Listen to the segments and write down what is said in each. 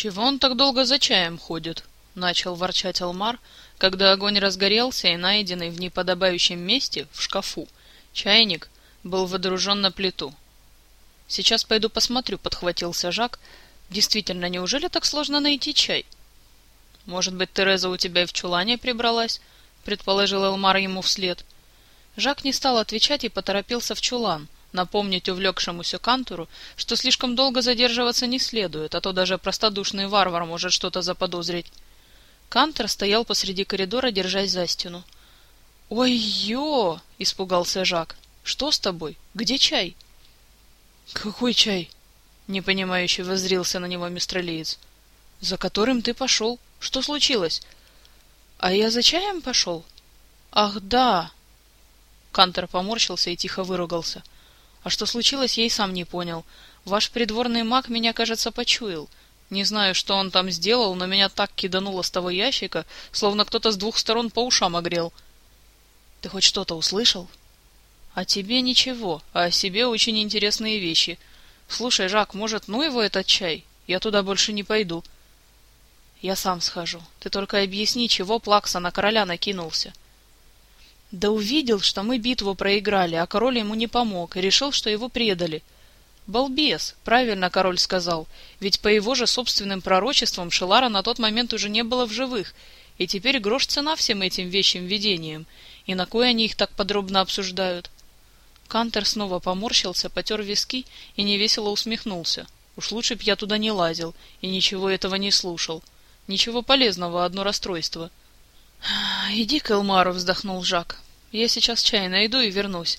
«Чего он так долго за чаем ходит?» — начал ворчать Алмар, когда огонь разгорелся и найденный в неподобающем месте, в шкафу, чайник был водружен на плиту. «Сейчас пойду посмотрю», — подхватился Жак. «Действительно, неужели так сложно найти чай?» «Может быть, Тереза у тебя и в чулане прибралась?» — предположил Элмар ему вслед. Жак не стал отвечать и поторопился в чулан, напомнить увлекшемуся Кантуру, что слишком долго задерживаться не следует, а то даже простодушный варвар может что-то заподозрить. Кантор стоял посреди коридора, держась за стену. «Ой-ё!» — испугался Жак. «Что с тобой? Где чай?» «Какой чай?» — непонимающе воззрился на него мистралиец. «За которым ты пошел. Что случилось?» «А я за чаем пошел?» «Ах, да!» Кантор поморщился и тихо выругался. «А что случилось, и сам не понял. Ваш придворный маг меня, кажется, почуял. Не знаю, что он там сделал, но меня так кидануло с того ящика, словно кто-то с двух сторон по ушам огрел. Ты хоть что-то услышал? О тебе ничего, а о себе очень интересные вещи. Слушай, Жак, может, ну его этот чай? Я туда больше не пойду. Я сам схожу. Ты только объясни, чего Плакса на короля накинулся. Да увидел, что мы битву проиграли, а король ему не помог, и решил, что его предали — Балбес, правильно король сказал, ведь по его же собственным пророчествам Шелара на тот момент уже не было в живых, и теперь грош цена всем этим вещим видениям, и на кой они их так подробно обсуждают? Кантер снова поморщился, потер виски и невесело усмехнулся. Уж лучше б я туда не лазил и ничего этого не слушал. Ничего полезного, одно расстройство. — Иди к Элмару, — вздохнул Жак. — Я сейчас чай найду и вернусь.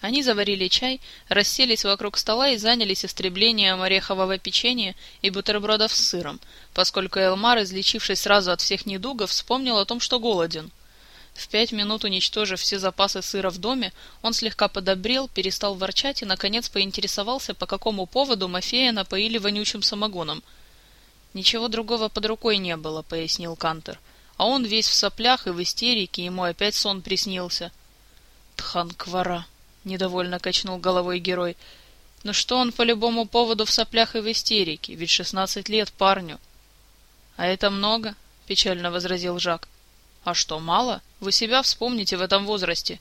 Они заварили чай, расселись вокруг стола и занялись истреблением орехового печенья и бутербродов с сыром, поскольку Элмар, излечившись сразу от всех недугов, вспомнил о том, что голоден. В пять минут уничтожив все запасы сыра в доме, он слегка подобрел, перестал ворчать и, наконец, поинтересовался, по какому поводу Мафея напоили вонючим самогоном. «Ничего другого под рукой не было», — пояснил Кантер. «А он весь в соплях и в истерике, ему опять сон приснился». «Тханквара», — недовольно качнул головой герой. «Но что он по любому поводу в соплях и в истерике? Ведь шестнадцать лет парню». «А это много?» — печально возразил Жак. «А что, мало? Вы себя вспомните в этом возрасте».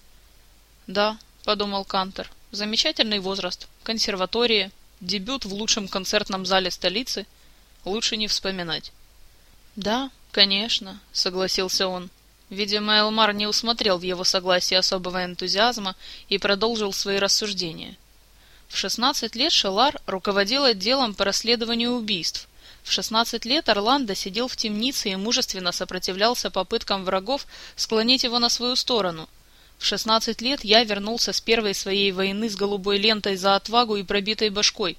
«Да», — подумал Кантер, — «замечательный возраст. Консерватория, дебют в лучшем концертном зале столицы. Лучше не вспоминать». «Да, конечно», — согласился он. Видимо, Элмар не усмотрел в его согласии особого энтузиазма и продолжил свои рассуждения. В 16 лет Шелар руководил отделом по расследованию убийств. В 16 лет Орландо сидел в темнице и мужественно сопротивлялся попыткам врагов склонить его на свою сторону. В 16 лет я вернулся с первой своей войны с голубой лентой за отвагу и пробитой башкой.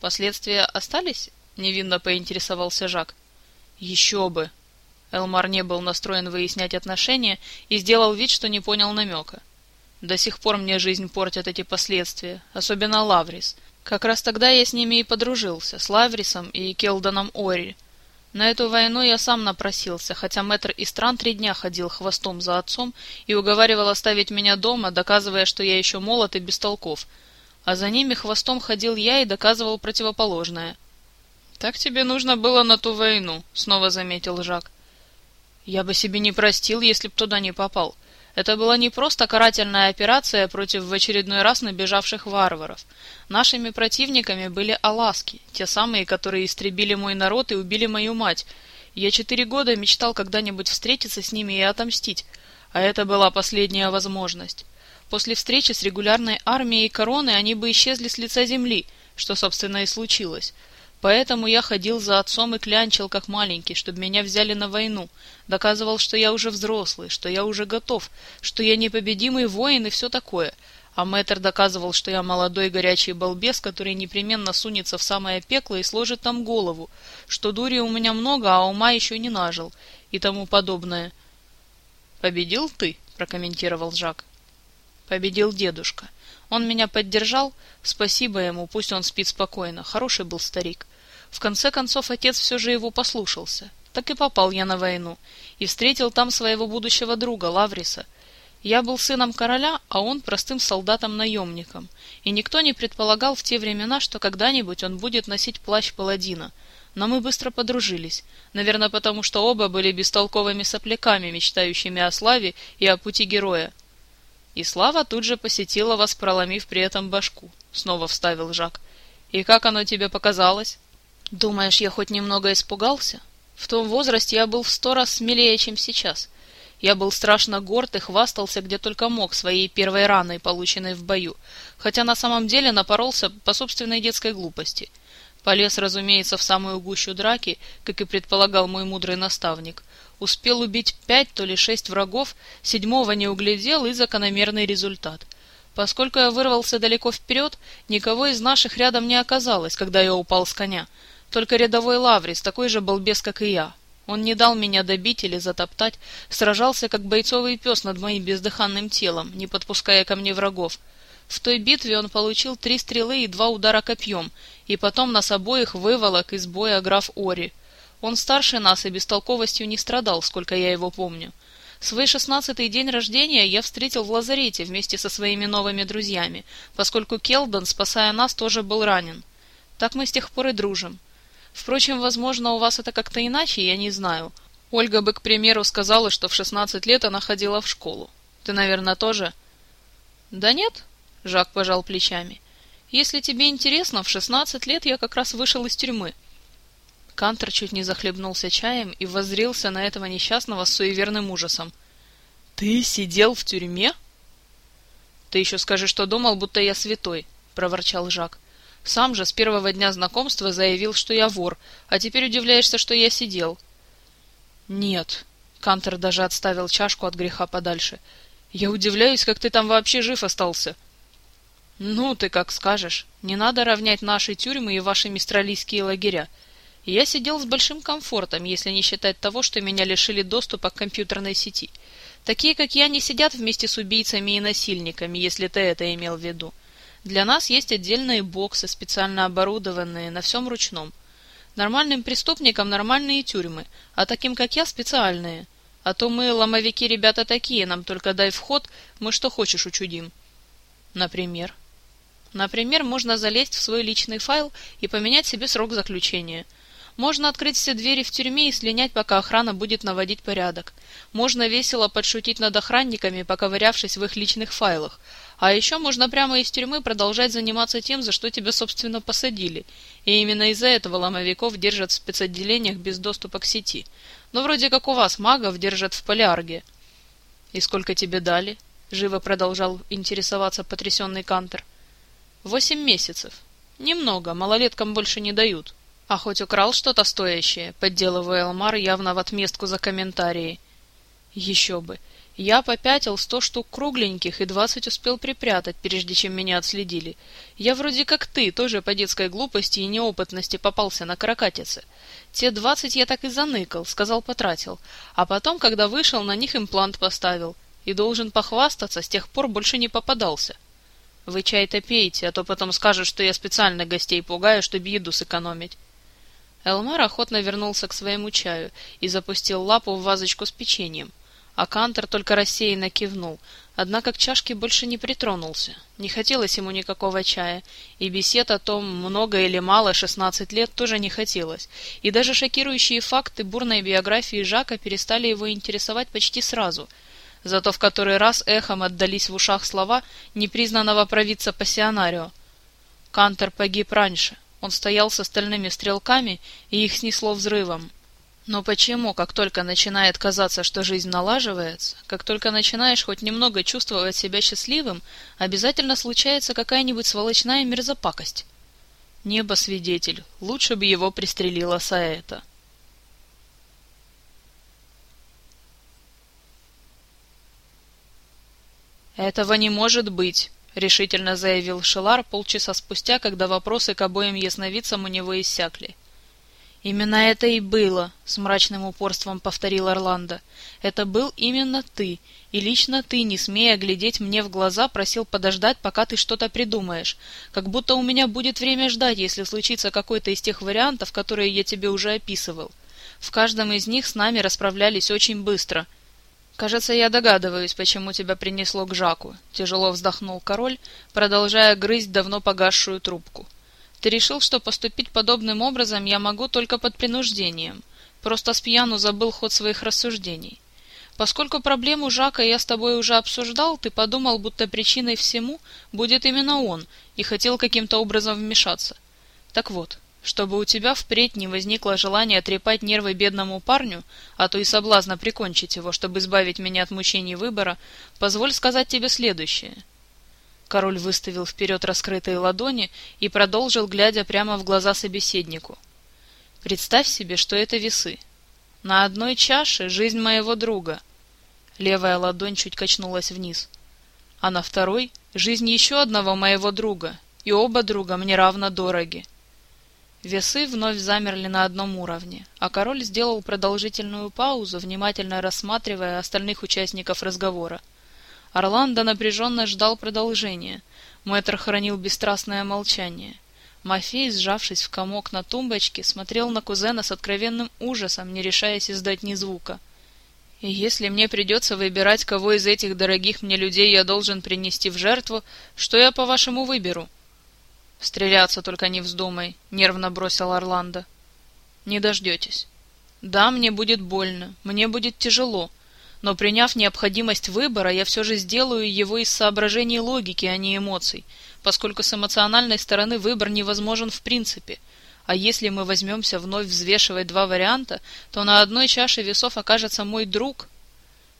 Последствия остались? Невинно поинтересовался Жак. Еще бы, Элмар не был настроен выяснять отношения и сделал вид, что не понял намека. До сих пор мне жизнь портят эти последствия, особенно Лаврис. Как раз тогда я с ними и подружился, с Лаврисом и Келдоном Ори. На эту войну я сам напросился, хотя мэтр из стран три дня ходил хвостом за отцом и уговаривал оставить меня дома, доказывая, что я еще молод и бестолков. А за ними хвостом ходил я и доказывал противоположное. «Так тебе нужно было на ту войну», — снова заметил Жак. Я бы себе не простил, если б туда не попал. Это была не просто карательная операция против в очередной раз набежавших варваров. Нашими противниками были аласки, те самые, которые истребили мой народ и убили мою мать. Я четыре года мечтал когда-нибудь встретиться с ними и отомстить, а это была последняя возможность. После встречи с регулярной армией короны они бы исчезли с лица земли, что, собственно, и случилось. Поэтому я ходил за отцом и клянчил, как маленький, чтобы меня взяли на войну. Доказывал, что я уже взрослый, что я уже готов, что я непобедимый воин и все такое. А мэтр доказывал, что я молодой горячий балбес, который непременно сунется в самое пекло и сложит там голову, что дури у меня много, а ума еще не нажил, и тому подобное. «Победил ты?» — прокомментировал Жак. «Победил дедушка. Он меня поддержал, спасибо ему, пусть он спит спокойно, хороший был старик. В конце концов, отец все же его послушался. Так и попал я на войну. И встретил там своего будущего друга, Лавриса. Я был сыном короля, а он простым солдатом-наемником, и никто не предполагал в те времена, что когда-нибудь он будет носить плащ паладина. Но мы быстро подружились, наверное, потому что оба были бестолковыми сопляками, мечтающими о славе и о пути героя. И слава тут же посетила вас, проломив при этом башку, — снова вставил Жак. И как оно тебе показалось? Думаешь, я хоть немного испугался? В том возрасте я был в сто раз смелее, чем сейчас. Я был страшно горд и хвастался где только мог своей первой раной, полученной в бою, хотя на самом деле напоролся по собственной детской глупости. Полез, разумеется, в самую гущу драки, как и предполагал мой мудрый наставник. Успел убить пять, то ли шесть врагов, седьмого не углядел и закономерный результат. Поскольку я вырвался далеко вперед, никого из наших рядом не оказалось, когда я упал с коня. Только рядовой Лаврис, такой же балбес, как и я. Он не дал меня добить или затоптать, сражался, как бойцовый пес над моим бездыханным телом, не подпуская ко мне врагов. В той битве он получил три стрелы и два удара копьем, и потом нас обоих выволок из боя граф Ори. Он старше нас и бестолковостью не страдал, сколько я его помню. Свой шестнадцатый день рождения я встретил в лазарете вместе со своими новыми друзьями, поскольку Келдон, спасая нас, тоже был ранен. Так мы с тех пор и дружим. Впрочем, возможно, у вас это как-то иначе, я не знаю. Ольга бы, к примеру, сказала, что в шестнадцать лет она ходила в школу. Ты, наверное, тоже? Да нет, Жак пожал плечами. Если тебе интересно, в шестнадцать лет я как раз вышел из тюрьмы. Кантер чуть не захлебнулся чаем и воззрился на этого несчастного с суеверным ужасом. «Ты сидел в тюрьме?» «Ты еще скажи, что думал, будто я святой», — проворчал Жак. «Сам же с первого дня знакомства заявил, что я вор, а теперь удивляешься, что я сидел». «Нет», — Кантер даже отставил чашку от греха подальше. «Я удивляюсь, как ты там вообще жив остался». «Ну, ты как скажешь. Не надо равнять наши тюрьмы и ваши мистралийские лагеря я сидел с большим комфортом, если не считать того, что меня лишили доступа к компьютерной сети. Такие, как я, не сидят вместе с убийцами и насильниками, если ты это имел в виду. Для нас есть отдельные боксы, специально оборудованные, на всем ручном. Нормальным преступникам нормальные тюрьмы, а таким, как я, специальные. А то мы, ломовики, ребята такие, нам только дай вход, мы что хочешь учудим. Например? Например, можно залезть в свой личный файл и поменять себе срок заключения – можно открыть все двери в тюрьме и слинять, пока охрана будет наводить порядок. Можно весело подшутить над охранниками, поковырявшись в их личных файлах. А еще можно прямо из тюрьмы продолжать заниматься тем, за что тебя, собственно, посадили. И именно из-за этого ломовиков держат в спецотделениях без доступа к сети. Но вроде как у вас магов держат в полярге. «И сколько тебе дали?» — живо продолжал интересоваться потрясенный Кантер. «Восемь месяцев. Немного, малолеткам больше не дают». А хоть украл что-то стоящее, подделывая Элмар явно в отместку за комментарии. Еще бы. Я попятил сто штук кругленьких и двадцать успел припрятать, прежде чем меня отследили. Я вроде как ты, тоже по детской глупости и неопытности попался на каракатице. Те двадцать я так и заныкал, сказал потратил. А потом, когда вышел, на них имплант поставил. И должен похвастаться, с тех пор больше не попадался. Вы чай-то пейте, а то потом скажут, что я специально гостей пугаю, чтобы еду сэкономить. Элмар охотно вернулся к своему чаю и запустил лапу в вазочку с печеньем. А Кантер только рассеянно кивнул, однако к чашке больше не притронулся. Не хотелось ему никакого чая, и бесед о том, много или мало шестнадцать лет, тоже не хотелось. И даже шокирующие факты бурной биографии Жака перестали его интересовать почти сразу. Зато в который раз эхом отдались в ушах слова непризнанного провидца пассионарио. Кантер погиб раньше, он стоял с остальными стрелками, и их снесло взрывом. Но почему, как только начинает казаться, что жизнь налаживается, как только начинаешь хоть немного чувствовать себя счастливым, обязательно случается какая-нибудь сволочная мерзопакость? Небо свидетель, лучше бы его пристрелила Саэта. «Этого не может быть!» — решительно заявил Шелар полчаса спустя, когда вопросы к обоим ясновидцам у него иссякли. «Именно это и было», — с мрачным упорством повторил Орландо. «Это был именно ты, и лично ты, не смея глядеть мне в глаза, просил подождать, пока ты что-то придумаешь, как будто у меня будет время ждать, если случится какой-то из тех вариантов, которые я тебе уже описывал. В каждом из них с нами расправлялись очень быстро». «Кажется, я догадываюсь, почему тебя принесло к Жаку», — тяжело вздохнул король, продолжая грызть давно погасшую трубку. «Ты решил, что поступить подобным образом я могу только под принуждением. Просто с пьяну забыл ход своих рассуждений. Поскольку проблему Жака я с тобой уже обсуждал, ты подумал, будто причиной всему будет именно он, и хотел каким-то образом вмешаться. Так вот, чтобы у тебя впредь не возникло желания трепать нервы бедному парню, а то и соблазна прикончить его, чтобы избавить меня от мучений выбора, позволь сказать тебе следующее. Король выставил вперед раскрытые ладони и продолжил, глядя прямо в глаза собеседнику. Представь себе, что это весы. На одной чаше жизнь моего друга. Левая ладонь чуть качнулась вниз. А на второй — жизнь еще одного моего друга, и оба друга мне равно дороги. Весы вновь замерли на одном уровне, а король сделал продолжительную паузу, внимательно рассматривая остальных участников разговора. Орландо напряженно ждал продолжения. Мэтр хранил бесстрастное молчание. Мафей, сжавшись в комок на тумбочке, смотрел на кузена с откровенным ужасом, не решаясь издать ни звука. «И если мне придется выбирать, кого из этих дорогих мне людей я должен принести в жертву, что я, по-вашему, выберу?» «Стреляться только не вздумай», — нервно бросил Орландо. «Не дождетесь. Да, мне будет больно, мне будет тяжело, но приняв необходимость выбора, я все же сделаю его из соображений логики, а не эмоций, поскольку с эмоциональной стороны выбор невозможен в принципе. А если мы возьмемся вновь взвешивать два варианта, то на одной чаше весов окажется мой друг.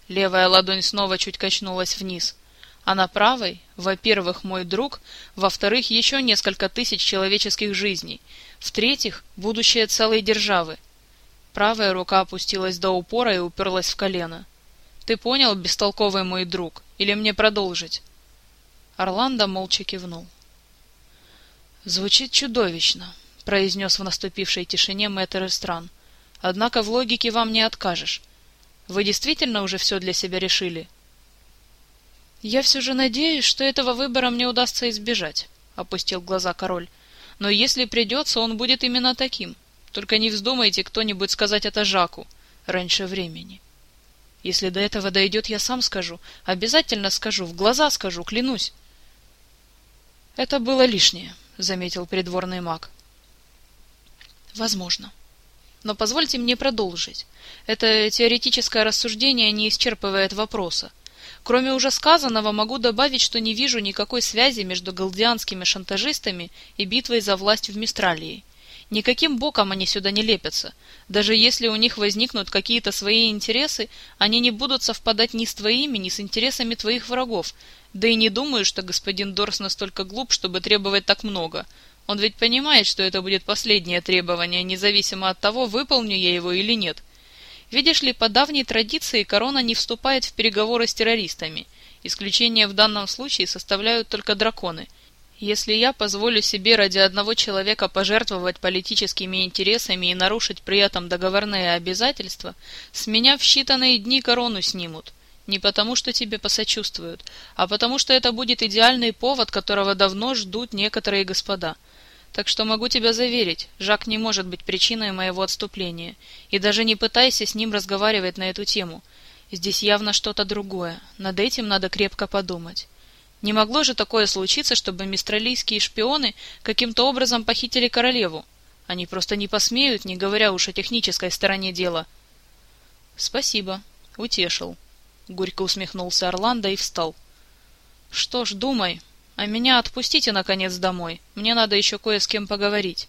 Левая ладонь снова чуть качнулась вниз. А на правой, во-первых, мой друг, во-вторых, еще несколько тысяч человеческих жизней, в-третьих, будущее целой державы. Правая рука опустилась до упора и уперлась в колено. «Ты понял, бестолковый мой друг? Или мне продолжить?» Орландо молча кивнул. «Звучит чудовищно», — произнес в наступившей тишине мэтр стран. «Однако в логике вам не откажешь. Вы действительно уже все для себя решили?» «Я все же надеюсь, что этого выбора мне удастся избежать», — опустил глаза король. «Но если придется, он будет именно таким. Только не вздумайте кто-нибудь сказать это Жаку раньше времени». Если до этого дойдет, я сам скажу. Обязательно скажу, в глаза скажу, клянусь. «Это было лишнее», — заметил придворный маг. «Возможно. Но позвольте мне продолжить. Это теоретическое рассуждение не исчерпывает вопроса. Кроме уже сказанного, могу добавить, что не вижу никакой связи между галдианскими шантажистами и битвой за власть в Мистралии. Никаким боком они сюда не лепятся. Даже если у них возникнут какие-то свои интересы, они не будут совпадать ни с твоими, ни с интересами твоих врагов, да и не думаю, что господин Дорс настолько глуп, чтобы требовать так много. Он ведь понимает, что это будет последнее требование, независимо от того, выполню я его или нет. Видишь ли, по давней традиции корона не вступает в переговоры с террористами. Исключение в данном случае составляют только драконы. Если я позволю себе ради одного человека пожертвовать политическими интересами и нарушить при этом договорные обязательства, с меня в считанные дни корону снимут. Не потому, что тебе посочувствуют, а потому, что это будет идеальный повод, которого давно ждут некоторые господа. Так что могу тебя заверить, Жак не может быть причиной моего отступления. И даже не пытайся с ним разговаривать на эту тему. Здесь явно что-то другое. Над этим надо крепко подумать. Не могло же такое случиться, чтобы мистралийские шпионы каким-то образом похитили королеву. Они просто не посмеют, не говоря уж о технической стороне дела. Спасибо. Утешил. Горько усмехнулся Орландо и встал. «Что ж, думай. А меня отпустите, наконец, домой. Мне надо еще кое с кем поговорить».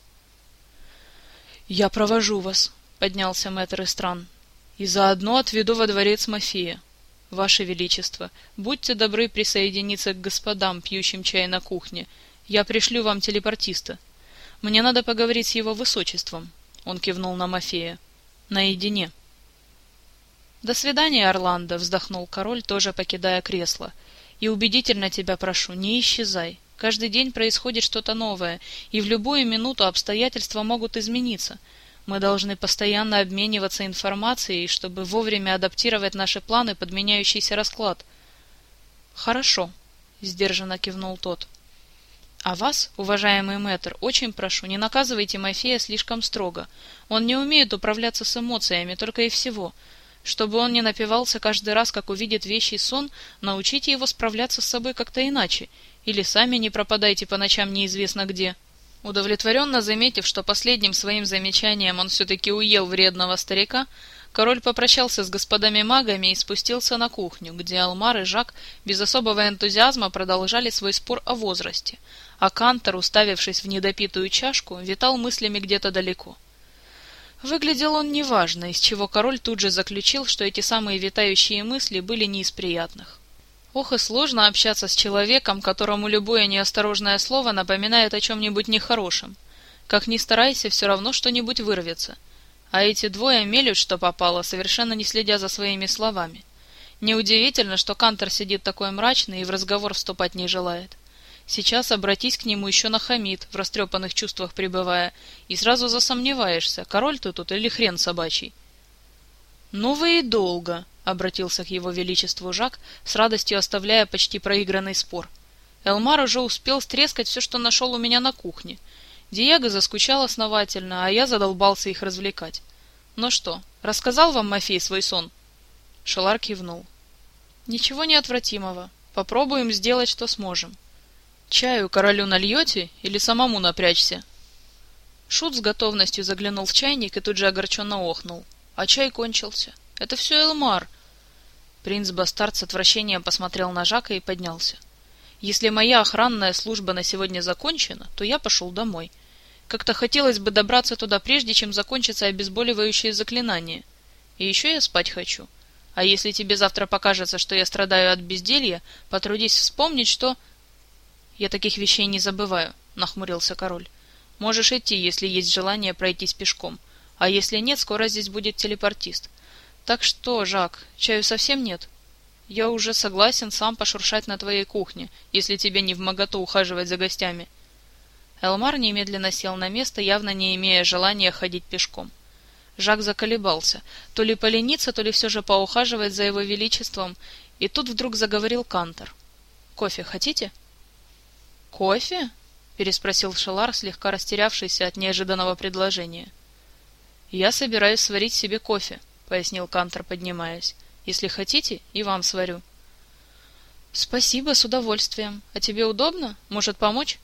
«Я провожу вас», — поднялся мэтр Истран. «И заодно отведу во дворец Мафия. Ваше Величество, будьте добры присоединиться к господам, пьющим чай на кухне. Я пришлю вам телепортиста. Мне надо поговорить с его высочеством». Он кивнул на Мафея. «Наедине». «До свидания, Орландо», — вздохнул король, тоже покидая кресло. «И убедительно тебя прошу, не исчезай. Каждый день происходит что-то новое, и в любую минуту обстоятельства могут измениться. Мы должны постоянно обмениваться информацией, чтобы вовремя адаптировать наши планы под меняющийся расклад». «Хорошо», — сдержанно кивнул тот. «А вас, уважаемый мэтр, очень прошу, не наказывайте Мафея слишком строго. Он не умеет управляться с эмоциями, только и всего». Чтобы он не напивался каждый раз, как увидит вещий сон, научите его справляться с собой как-то иначе, или сами не пропадайте по ночам неизвестно где. Удовлетворенно заметив, что последним своим замечанием он все-таки уел вредного старика, король попрощался с господами магами и спустился на кухню, где Алмар и Жак без особого энтузиазма продолжали свой спор о возрасте, а Кантор, уставившись в недопитую чашку, витал мыслями где-то далеко. Выглядел он неважно, из чего король тут же заключил, что эти самые витающие мысли были не из приятных. Ох и сложно общаться с человеком, которому любое неосторожное слово напоминает о чем-нибудь нехорошем. Как ни старайся, все равно что-нибудь вырвется. А эти двое мелют, что попало, совершенно не следя за своими словами. Неудивительно, что Кантор сидит такой мрачный и в разговор вступать не желает. Сейчас обратись к нему еще нахамит, в растрепанных чувствах пребывая, и сразу засомневаешься, король ты тут или хрен собачий. «Ну вы и долго», — обратился к его величеству Жак, с радостью оставляя почти проигранный спор. Элмар уже успел стрескать все, что нашел у меня на кухне. Диего заскучал основательно, а я задолбался их развлекать. «Ну что, рассказал вам Мафей свой сон?» Шалар кивнул. «Ничего неотвратимого. Попробуем сделать, что сможем. Чаю королю нальете или самому напрячься?» Шут с готовностью заглянул в чайник и тут же огорченно охнул. А чай кончился. Это все Элмар. Принц Бастард с отвращением посмотрел на Жака и поднялся. Если моя охранная служба на сегодня закончена, то я пошел домой. Как-то хотелось бы добраться туда прежде, чем закончится обезболивающее заклинание. И еще я спать хочу. А если тебе завтра покажется, что я страдаю от безделья, потрудись вспомнить, что... Я таких вещей не забываю, нахмурился король. Можешь идти, если есть желание пройтись пешком. А если нет, скоро здесь будет телепортист. Так что, Жак, чаю совсем нет? Я уже согласен сам пошуршать на твоей кухне, если тебе не в моготу ухаживать за гостями. Элмар немедленно сел на место, явно не имея желания ходить пешком. Жак заколебался, то ли полениться, то ли все же поухаживать за его величеством, и тут вдруг заговорил Кантор. «Кофе хотите?» «Кофе?» — переспросил Шелар, слегка растерявшийся от неожиданного предложения. «Я собираюсь сварить себе кофе», — пояснил Кантор, поднимаясь. «Если хотите, и вам сварю». «Спасибо, с удовольствием. А тебе удобно? Может, помочь?»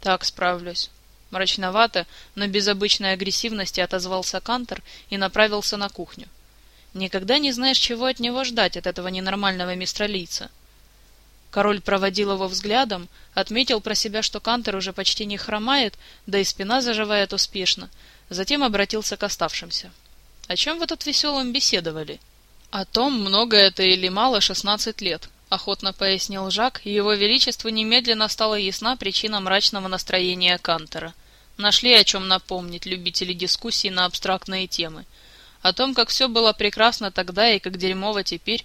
«Так, справлюсь». Мрачновато, но без обычной агрессивности отозвался Кантор и направился на кухню. Никогда не знаешь, чего от него ждать, от этого ненормального мистралийца. Король проводил его взглядом, отметил про себя, что Кантор уже почти не хромает, да и спина заживает успешно, затем обратился к оставшимся. О чем вы тут веселым беседовали? О том, много это или мало шестнадцать лет, охотно пояснил Жак, и его величеству немедленно стала ясна причина мрачного настроения Кантера. Нашли о чем напомнить любители дискуссий на абстрактные темы. О том, как все было прекрасно тогда и как дерьмово теперь.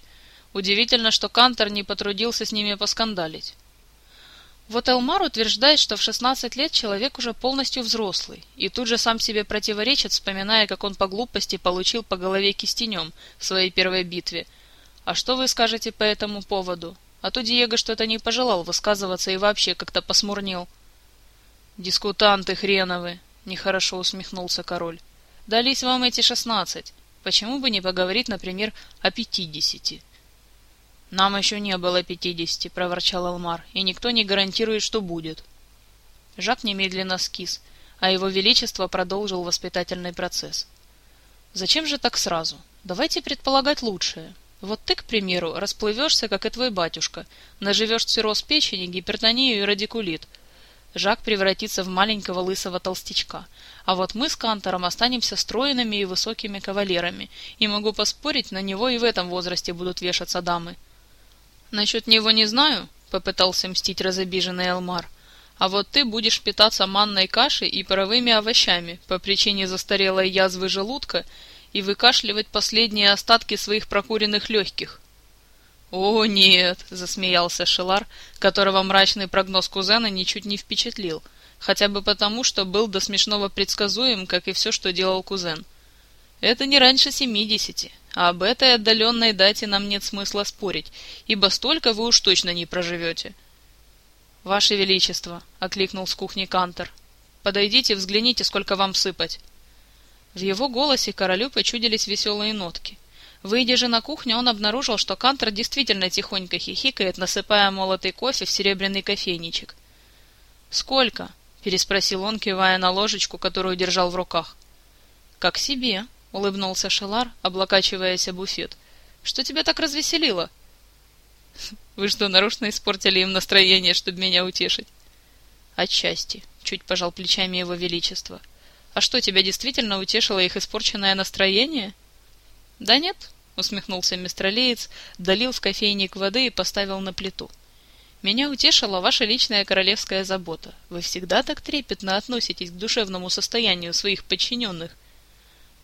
Удивительно, что Кантер не потрудился с ними поскандалить. Вот Элмар утверждает, что в 16 лет человек уже полностью взрослый, и тут же сам себе противоречит, вспоминая, как он по глупости получил по голове кистенем в своей первой битве. А что вы скажете по этому поводу? А то Диего что-то не пожелал высказываться и вообще как-то посмурнел. «Дискутанты хреновы!» — нехорошо усмехнулся король. «Дались вам эти шестнадцать. Почему бы не поговорить, например, о пятидесяти?» «Нам еще не было пятидесяти», — проворчал Алмар, — «и никто не гарантирует, что будет». Жак немедленно скис, а его величество продолжил воспитательный процесс. «Зачем же так сразу? Давайте предполагать лучшее. Вот ты, к примеру, расплывешься, как и твой батюшка, наживешь цирроз печени, гипертонию и радикулит. Жак превратится в маленького лысого толстячка, а вот мы с Кантором останемся стройными и высокими кавалерами, и могу поспорить, на него и в этом возрасте будут вешаться дамы». «Насчет него не знаю», — попытался мстить разобиженный Элмар. «А вот ты будешь питаться манной кашей и паровыми овощами по причине застарелой язвы желудка и выкашливать последние остатки своих прокуренных легких». «О, нет!» — засмеялся Шелар, которого мрачный прогноз кузена ничуть не впечатлил, хотя бы потому, что был до смешного предсказуем, как и все, что делал кузен. «Это не раньше семидесяти, а об этой отдаленной дате нам нет смысла спорить, ибо столько вы уж точно не проживете. — Ваше Величество, — окликнул с кухни Кантор, — подойдите, взгляните, сколько вам сыпать. В его голосе королю почудились веселые нотки. Выйдя же на кухню, он обнаружил, что Кантер действительно тихонько хихикает, насыпая молотый кофе в серебряный кофейничек. «Сколько?» — переспросил он, кивая на ложечку, которую держал в руках. «Как себе», — улыбнулся Шелар, облокачиваясь о буфет. «Что тебя так развеселило?» «Вы что, нарочно испортили им настроение, чтобы меня утешить?» «Отчасти», — чуть пожал плечами его величество. «А что, тебя действительно утешило их испорченное настроение?» «Да нет», — усмехнулся мистер Леец, долил в кофейник воды и поставил на плиту. «Меня утешила ваша личная королевская забота. Вы всегда так трепетно относитесь к душевному состоянию своих подчиненных.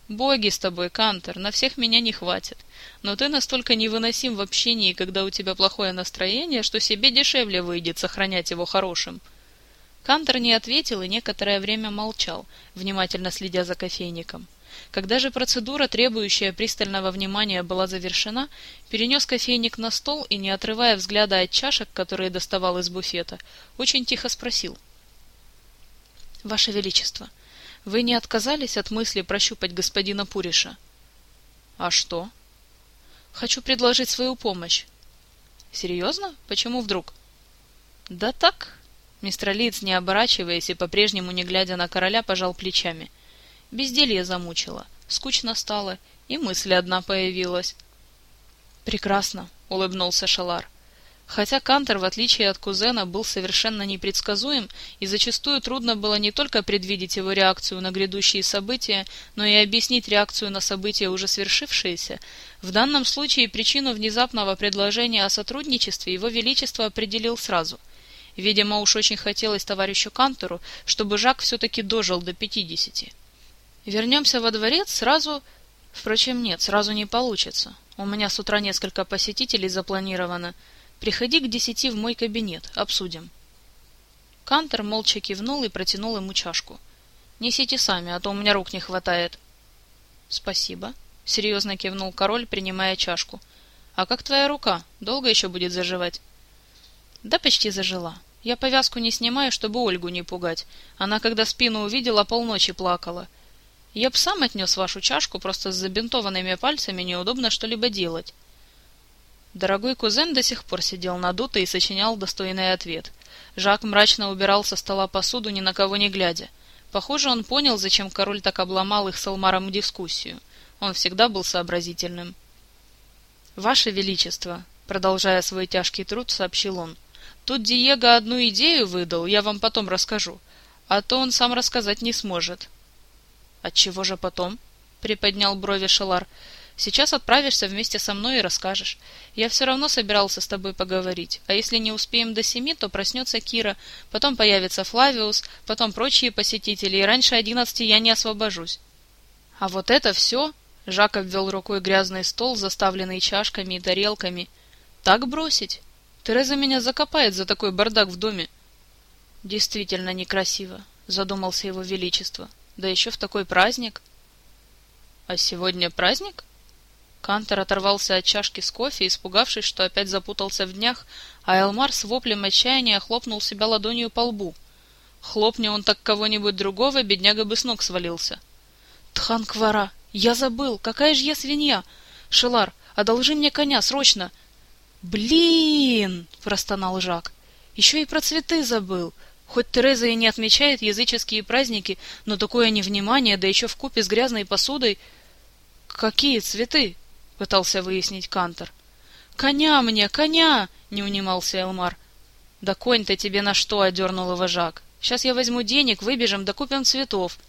Боги с тобой, Кантер, на всех меня не хватит. Но ты настолько невыносим в общении, когда у тебя плохое настроение, что себе дешевле выйдет сохранять его хорошим». Кантер не ответил и некоторое время молчал, внимательно следя за кофейником. Когда же процедура, требующая пристального внимания, была завершена, перенес кофейник на стол и, не отрывая взгляда от чашек, которые доставал из буфета, очень тихо спросил. «Ваше Величество, вы не отказались от мысли прощупать господина Пуриша?» «А что?» «Хочу предложить свою помощь». «Серьезно? Почему вдруг?» «Да так». Мистер Лиц, не оборачиваясь и по-прежнему не глядя на короля, пожал плечами – Безделье замучило, скучно стало, и мысль одна появилась. «Прекрасно», — улыбнулся Шалар. Хотя Кантер, в отличие от кузена, был совершенно непредсказуем, и зачастую трудно было не только предвидеть его реакцию на грядущие события, но и объяснить реакцию на события, уже свершившиеся, в данном случае причину внезапного предложения о сотрудничестве его величество определил сразу. Видимо, уж очень хотелось товарищу Кантеру, чтобы Жак все-таки дожил до пятидесяти. Вернемся во дворец сразу... Впрочем, нет, сразу не получится. У меня с утра несколько посетителей запланировано. Приходи к десяти в мой кабинет, обсудим. Кантер молча кивнул и протянул ему чашку. Несите сами, а то у меня рук не хватает. Спасибо, серьезно кивнул король, принимая чашку. А как твоя рука? Долго еще будет заживать? Да почти зажила. Я повязку не снимаю, чтобы Ольгу не пугать. Она, когда спину увидела, полночи плакала. — я б сам отнес вашу чашку, просто с забинтованными пальцами неудобно что-либо делать. Дорогой кузен до сих пор сидел надутый и сочинял достойный ответ. Жак мрачно убирал со стола посуду, ни на кого не глядя. Похоже, он понял, зачем король так обломал их с Алмаром дискуссию. Он всегда был сообразительным. «Ваше Величество», — продолжая свой тяжкий труд, сообщил он, — «тут Диего одну идею выдал, я вам потом расскажу, а то он сам рассказать не сможет. Отчего же потом? Приподнял брови Шелар. Сейчас отправишься вместе со мной и расскажешь. Я все равно собирался с тобой поговорить. А если не успеем до семи, то проснется Кира, потом появится Флавиус, потом прочие посетители, и раньше одиннадцати я не освобожусь. А вот это все... Жак обвел рукой грязный стол, заставленный чашками и тарелками. Так бросить? Тереза меня закопает за такой бардак в доме. Действительно некрасиво, задумался его величество да еще в такой праздник. А сегодня праздник? Кантор оторвался от чашки с кофе, испугавшись, что опять запутался в днях, а Элмар с воплем отчаяния хлопнул себя ладонью по лбу. Хлопни он так кого-нибудь другого, бедняга бы с ног свалился. Тханквара, я забыл, какая же я свинья! Шелар, одолжи мне коня, срочно! Блин! простонал Жак. Еще и про цветы забыл. Хоть Тереза и не отмечает языческие праздники, но такое невнимание, да еще в купе с грязной посудой... Какие цветы? Пытался выяснить Кантор. Коня мне, коня! не унимался Элмар. Да конь-то тебе на что? одернул его Жак. Сейчас я возьму денег, выбежим, да купим цветов.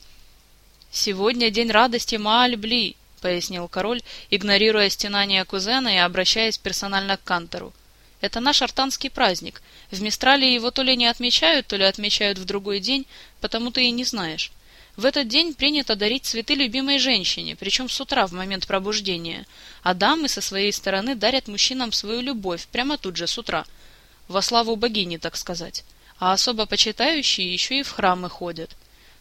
Сегодня день радости Маальбли, пояснил король, игнорируя стенания кузена и обращаясь персонально к Кантору. Это наш артанский праздник. В Мистрале его то ли не отмечают, то ли отмечают в другой день, потому ты и не знаешь. В этот день принято дарить цветы любимой женщине, причем с утра в момент пробуждения, а дамы со своей стороны дарят мужчинам свою любовь прямо тут же с утра, во славу богини, так сказать. А особо почитающие еще и в храмы ходят.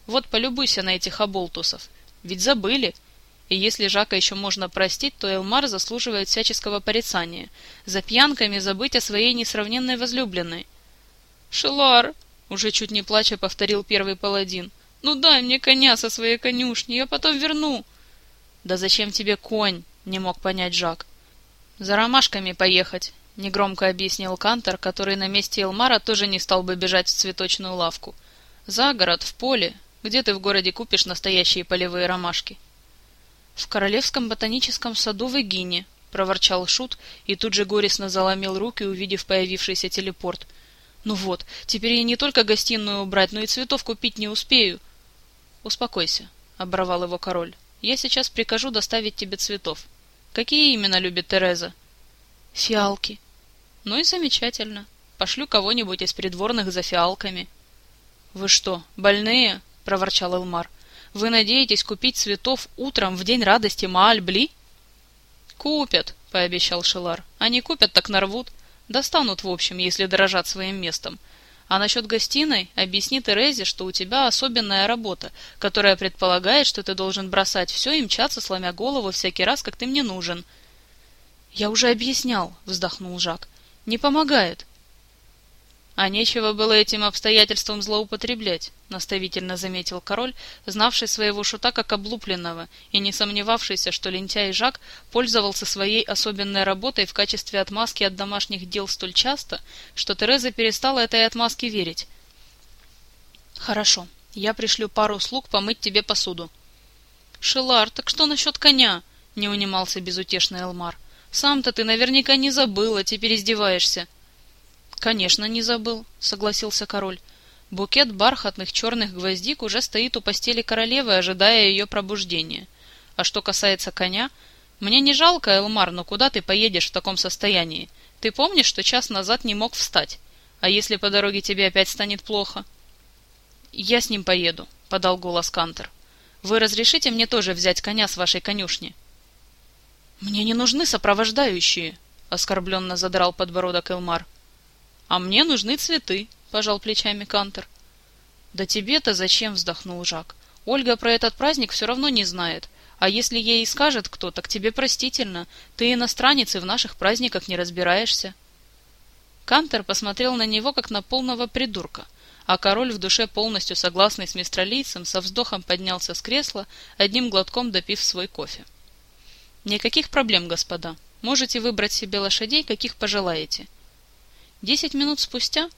Вот полюбуйся на этих оболтусов. Ведь забыли, и если Жака еще можно простить, то Элмар заслуживает всяческого порицания. За пьянками забыть о своей несравненной возлюбленной. «Шелар!» — уже чуть не плача повторил первый паладин. «Ну дай мне коня со своей конюшни, я потом верну!» «Да зачем тебе конь?» — не мог понять Жак. «За ромашками поехать», — негромко объяснил Кантор, который на месте Элмара тоже не стал бы бежать в цветочную лавку. «За город, в поле. Где ты в городе купишь настоящие полевые ромашки?» «В Королевском ботаническом саду в Эгине», — проворчал Шут и тут же горестно заломил руки, увидев появившийся телепорт. «Ну вот, теперь я не только гостиную убрать, но и цветов купить не успею». «Успокойся», — оборвал его король. «Я сейчас прикажу доставить тебе цветов. Какие именно любит Тереза?» «Фиалки». «Ну и замечательно. Пошлю кого-нибудь из придворных за фиалками». «Вы что, больные?» — проворчал Элмар. «Вы надеетесь купить цветов утром в день радости Маальбли?» «Купят», — пообещал Шелар. «Они купят, так нарвут. Достанут, в общем, если дорожат своим местом. А насчет гостиной объясни Терезе, что у тебя особенная работа, которая предполагает, что ты должен бросать все и мчаться, сломя голову всякий раз, как ты мне нужен». «Я уже объяснял», — вздохнул Жак. «Не помогает. «А нечего было этим обстоятельством злоупотреблять», — наставительно заметил король, знавший своего шута как облупленного и не сомневавшийся, что лентяй Жак пользовался своей особенной работой в качестве отмазки от домашних дел столь часто, что Тереза перестала этой отмазке верить. «Хорошо, я пришлю пару слуг помыть тебе посуду». «Шелар, так что насчет коня?» — не унимался безутешный Элмар. «Сам-то ты наверняка не забыл, а теперь издеваешься». «Конечно, не забыл», — согласился король. Букет бархатных черных гвоздик уже стоит у постели королевы, ожидая ее пробуждения. А что касается коня, мне не жалко, Элмар, но куда ты поедешь в таком состоянии? Ты помнишь, что час назад не мог встать? А если по дороге тебе опять станет плохо? Я с ним поеду, подал голос Кантер. Вы разрешите мне тоже взять коня с вашей конюшни? Мне не нужны сопровождающие, оскорбленно задрал подбородок Элмар. «А мне нужны цветы», — пожал плечами Кантер. «Да тебе-то зачем?» — вздохнул Жак. «Ольга про этот праздник все равно не знает. А если ей и скажет кто, так тебе простительно. Ты иностранец и в наших праздниках не разбираешься». Кантер посмотрел на него, как на полного придурка, а король в душе полностью согласный с мистралийцем со вздохом поднялся с кресла, одним глотком допив свой кофе. «Никаких проблем, господа. Можете выбрать себе лошадей, каких пожелаете. Десять минут спустя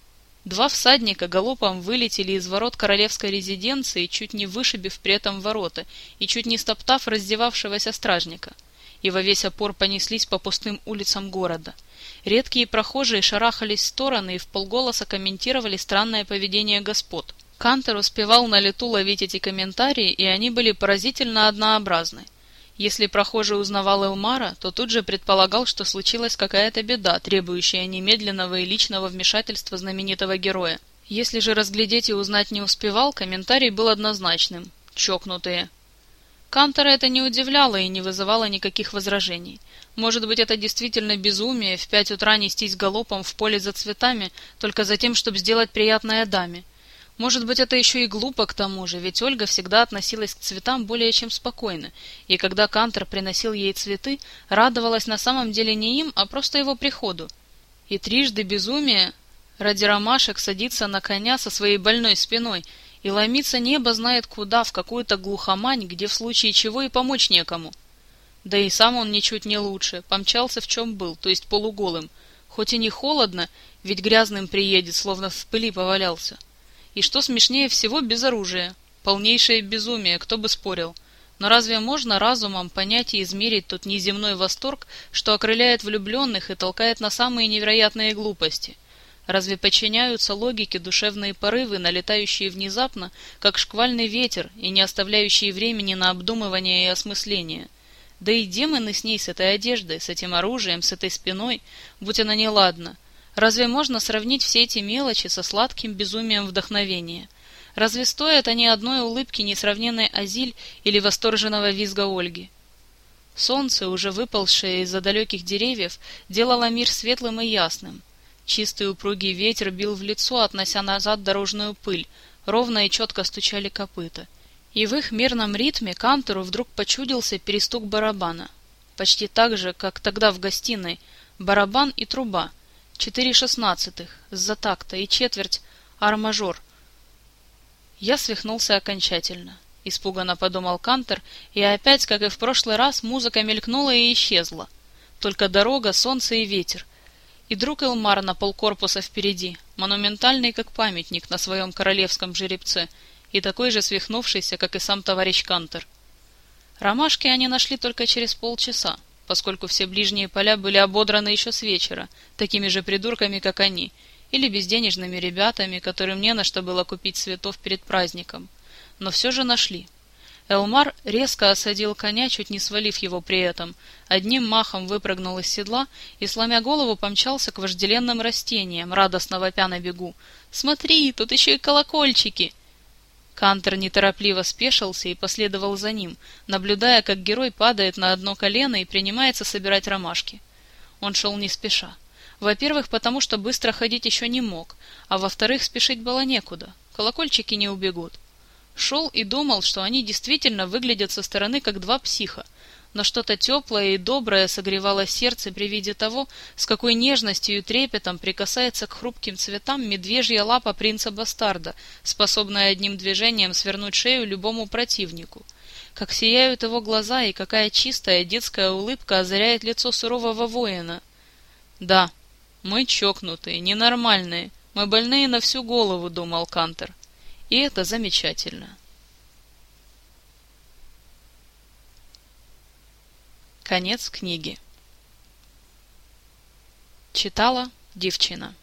два всадника галопом вылетели из ворот королевской резиденции, чуть не вышибив при этом ворота и чуть не стоптав раздевавшегося стражника, и во весь опор понеслись по пустым улицам города. Редкие прохожие шарахались в стороны и вполголоса комментировали странное поведение господ. Кантер успевал на лету ловить эти комментарии, и они были поразительно однообразны. Если прохожий узнавал Элмара, то тут же предполагал, что случилась какая-то беда, требующая немедленного и личного вмешательства знаменитого героя. Если же разглядеть и узнать не успевал, комментарий был однозначным – чокнутые. Кантора это не удивляло и не вызывало никаких возражений. Может быть, это действительно безумие в пять утра нестись галопом в поле за цветами, только за тем, чтобы сделать приятное даме. Может быть, это еще и глупо к тому же, ведь Ольга всегда относилась к цветам более чем спокойно, и когда Кантер приносил ей цветы, радовалась на самом деле не им, а просто его приходу. И трижды безумие ради ромашек садиться на коня со своей больной спиной и ломиться небо знает куда, в какую-то глухомань, где в случае чего и помочь некому. Да и сам он ничуть не лучше, помчался в чем был, то есть полуголым, хоть и не холодно, ведь грязным приедет, словно в пыли повалялся. И что смешнее всего, без оружия. Полнейшее безумие, кто бы спорил. Но разве можно разумом понять и измерить тот неземной восторг, что окрыляет влюбленных и толкает на самые невероятные глупости? Разве подчиняются логике душевные порывы, налетающие внезапно, как шквальный ветер, и не оставляющие времени на обдумывание и осмысление? Да и демоны с ней, с этой одеждой, с этим оружием, с этой спиной, будь она неладна, Разве можно сравнить все эти мелочи со сладким безумием вдохновения? Разве стоят они одной улыбки несравненной Азиль или восторженного визга Ольги? Солнце, уже выползшее из-за далеких деревьев, делало мир светлым и ясным. Чистый упругий ветер бил в лицо, относя назад дорожную пыль, ровно и четко стучали копыта. И в их мирном ритме Кантору вдруг почудился перестук барабана. Почти так же, как тогда в гостиной, барабан и труба — Четыре шестнадцатых, с-за такта и четверть ар-мажор. Я свихнулся окончательно. — испуганно подумал Кантер, и опять, как и в прошлый раз, музыка мелькнула и исчезла. Только дорога, солнце и ветер. И друг Элмар на полкорпуса впереди, монументальный как памятник на своем королевском жеребце, и такой же свихнувшийся, как и сам товарищ Кантер. Ромашки они нашли только через полчаса, поскольку все ближние поля были ободраны еще с вечера, такими же придурками, как они, или безденежными ребятами, которым не на что было купить цветов перед праздником — но все же нашли. Элмар резко осадил коня, чуть не свалив его при этом, одним махом выпрыгнул из седла и, сломя голову, помчался к вожделенным растениям, радостно вопя на бегу. «Смотри, тут еще и колокольчики!» Кантер неторопливо спешился и последовал за ним, наблюдая, как герой падает на одно колено и принимается собирать ромашки. Он шел не спеша. Во-первых, потому что быстро ходить еще не мог, а во-вторых, спешить было некуда. Колокольчики не убегут. Шел и думал, что они действительно выглядят со стороны как два психа, но что-то теплое и доброе согревало сердце при виде того, с какой нежностью и трепетом прикасается к хрупким цветам медвежья лапа принца-бастарда, способная одним движением свернуть шею любому противнику. Как сияют его глаза и какая чистая детская улыбка озаряет лицо сурового воина. «Да, мы чокнутые, ненормальные, мы больные на всю голову», — думал Кантер. И это замечательно. Конец книги. Читала девчина.